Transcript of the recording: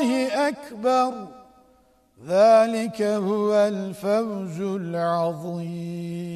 الله أكبر. ذلك هو الفوز العظيم.